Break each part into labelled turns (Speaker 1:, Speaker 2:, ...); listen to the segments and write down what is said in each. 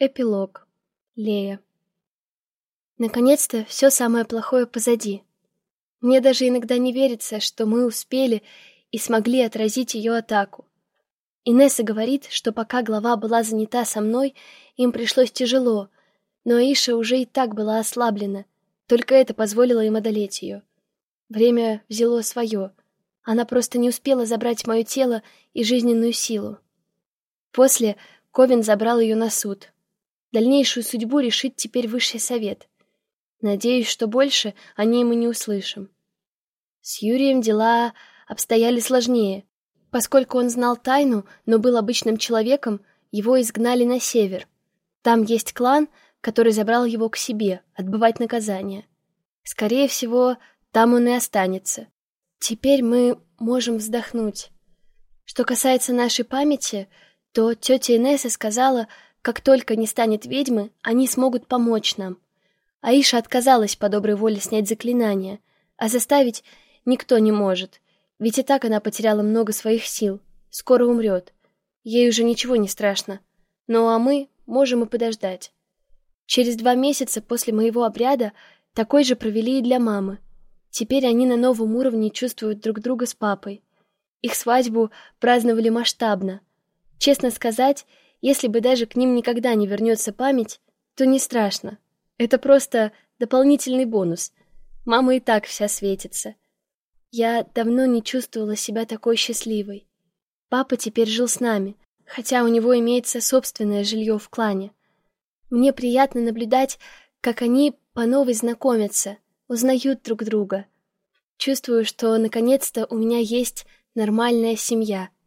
Speaker 1: Эпилог. Лея. Наконец-то все самое плохое позади. Мне даже иногда не верится, что мы успели и смогли отразить ее атаку. Инесса говорит, что пока глава была занята со мной, им пришлось тяжело, но Аиша уже и так была ослаблена, только это позволило им одолеть ее. Время взяло свое. Она просто не успела забрать мое тело и жизненную силу. После Ковин забрал ее на суд, Дальнейшую судьбу решит теперь высший совет. Надеюсь, что больше о ней мы не услышим. С Юрием дела обстояли сложнее. Поскольку он знал тайну, но был обычным человеком, его изгнали на север. Там есть клан, который забрал его к себе, отбывать наказание. Скорее всего, там он и останется. Теперь мы можем вздохнуть. Что касается нашей памяти, то тетя Инесса сказала, как только не станет ведьмы, они смогут помочь нам. Аиша отказалась по доброй воле снять заклинание, а заставить никто не может, ведь и так она потеряла много своих сил, скоро умрет. Ей уже ничего не страшно. Ну а мы можем и подождать. Через два месяца после моего обряда такой же провели и для мамы. Теперь они на новом уровне чувствуют друг друга с папой. Их свадьбу праздновали масштабно. Честно сказать, если бы даже к ним никогда не вернется память, то не страшно. Это просто дополнительный бонус. Мама и так вся светится. Я давно не чувствовала себя такой счастливой. Папа теперь жил с нами, хотя у него имеется собственное жилье в клане. Мне приятно наблюдать, как они по новой знакомятся, узнают друг друга. Чувствую, что наконец-то у меня есть нормальная семья —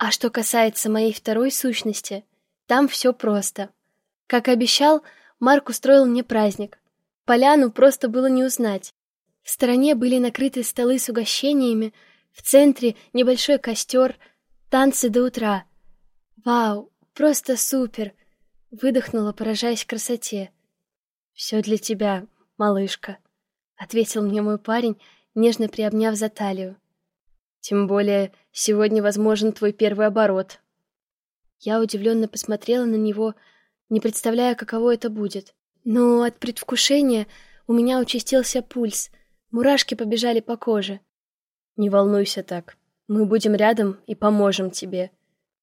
Speaker 1: а что касается моей второй сущности, там все просто. Как обещал, Марк устроил мне праздник. Поляну просто было не узнать. В стороне были накрыты столы с угощениями, в центре небольшой костер, танцы до утра. Вау, просто супер! Выдохнула, поражаясь красоте. Все для тебя, малышка, ответил мне мой парень, нежно приобняв за талию. Тем более, сегодня возможен твой первый оборот. Я удивленно посмотрела на него, не представляя, каково это будет. Но от предвкушения у меня участился пульс, мурашки побежали по коже. Не волнуйся так. Мы будем рядом и поможем тебе,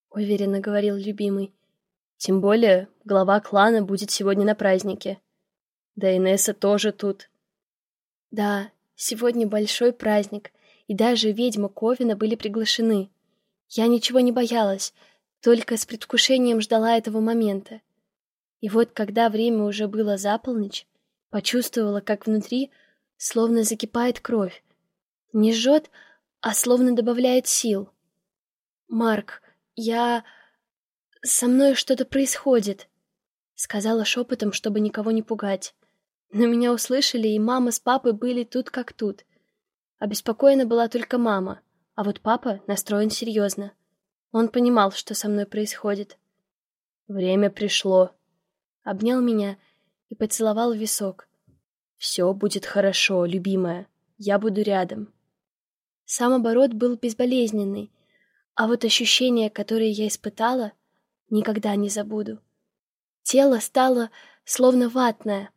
Speaker 1: уверенно говорил любимый. Тем более, глава клана будет сегодня на празднике. Да и Несса тоже тут. Да, сегодня большой праздник, и даже ведьма Ковина были приглашены. Я ничего не боялась, только с предвкушением ждала этого момента. И вот, когда время уже было за полночь, почувствовала, как внутри словно закипает кровь. Не жжет, а словно добавляет сил. «Марк, я... со мной что-то происходит», — сказала шепотом, чтобы никого не пугать. Но меня услышали, и мама с папой были тут как тут — Обеспокоена была только мама, а вот папа настроен серьезно. Он понимал, что со мной происходит. Время пришло. Обнял меня и поцеловал в висок. Все будет хорошо, любимая. Я буду рядом. Сам оборот был безболезненный, а вот ощущения, которые я испытала, никогда не забуду. Тело стало словно ватное,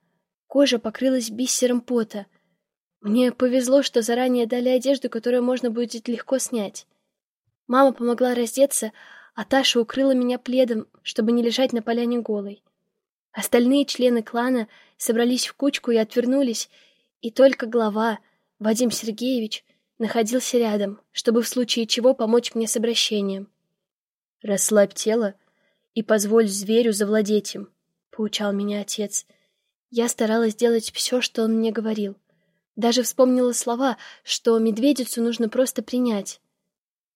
Speaker 1: кожа покрылась бисером пота — мне повезло, что заранее дали одежду, которую можно будет легко снять. Мама помогла раздеться, а Таша укрыла меня пледом, чтобы не лежать на поляне голой. Остальные члены клана собрались в кучку и отвернулись, и только глава, Вадим Сергеевич, находился рядом, чтобы в случае чего помочь мне с обращением. «Расслабь тело и позволь зверю завладеть им», — поучал меня отец. Я старалась делать все, что он мне говорил — даже вспомнила слова, что медведицу нужно просто принять.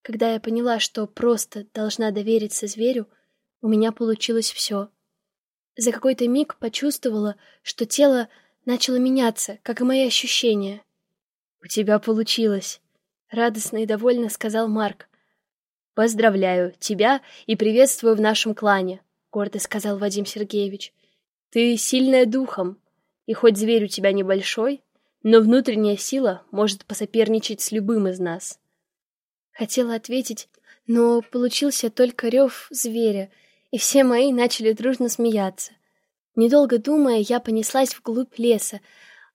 Speaker 1: Когда я поняла, что просто должна довериться зверю, у меня получилось все. За какой-то миг почувствовала, что тело начало меняться, как и мои ощущения. «У тебя получилось», — радостно и довольно сказал Марк. «Поздравляю тебя и приветствую в нашем клане», — гордо сказал Вадим Сергеевич. «Ты сильная духом, и хоть зверь у тебя небольшой, но внутренняя сила может посоперничать с любым из нас. Хотела ответить, но получился только рев зверя, и все мои начали дружно смеяться. Недолго думая, я понеслась вглубь леса.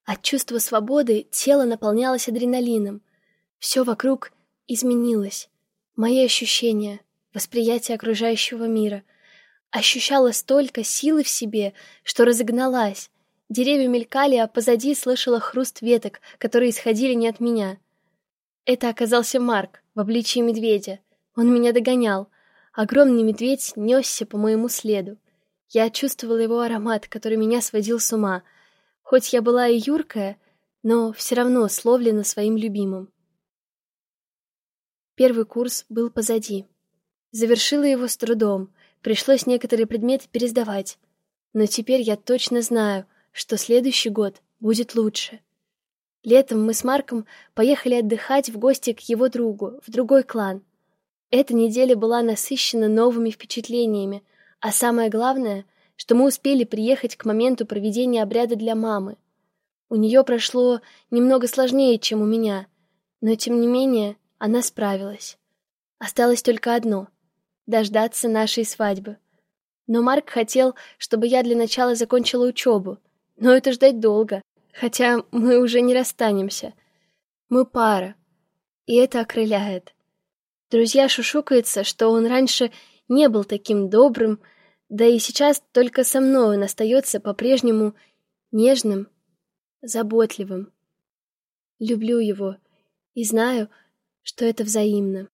Speaker 1: От чувства свободы тело наполнялось адреналином. Все вокруг изменилось. Мои ощущения, восприятие окружающего мира. Ощущала столько силы в себе, что разогналась. Деревья мелькали, а позади слышала хруст веток, которые исходили не от меня. Это оказался Марк в обличии медведя. Он меня догонял. Огромный медведь несся по моему следу. Я чувствовала его аромат, который меня сводил с ума. Хоть я была и юркая, но все равно словлена своим любимым. Первый курс был позади. Завершила его с трудом, пришлось некоторые предметы пересдавать. Но теперь я точно знаю, что следующий год будет лучше. Летом мы с Марком поехали отдыхать в гости к его другу, в другой клан. Эта неделя была насыщена новыми впечатлениями, а самое главное, что мы успели приехать к моменту проведения обряда для мамы. У нее прошло немного сложнее, чем у меня, но тем не менее она справилась. Осталось только одно — дождаться нашей свадьбы. Но Марк хотел, чтобы я для начала закончила учебу, но это ждать долго, хотя мы уже не расстанемся. Мы пара, и это окрыляет. Друзья шушукаются, что он раньше не был таким добрым, да и сейчас только со мной он остается по-прежнему нежным, заботливым. Люблю его и знаю, что это взаимно.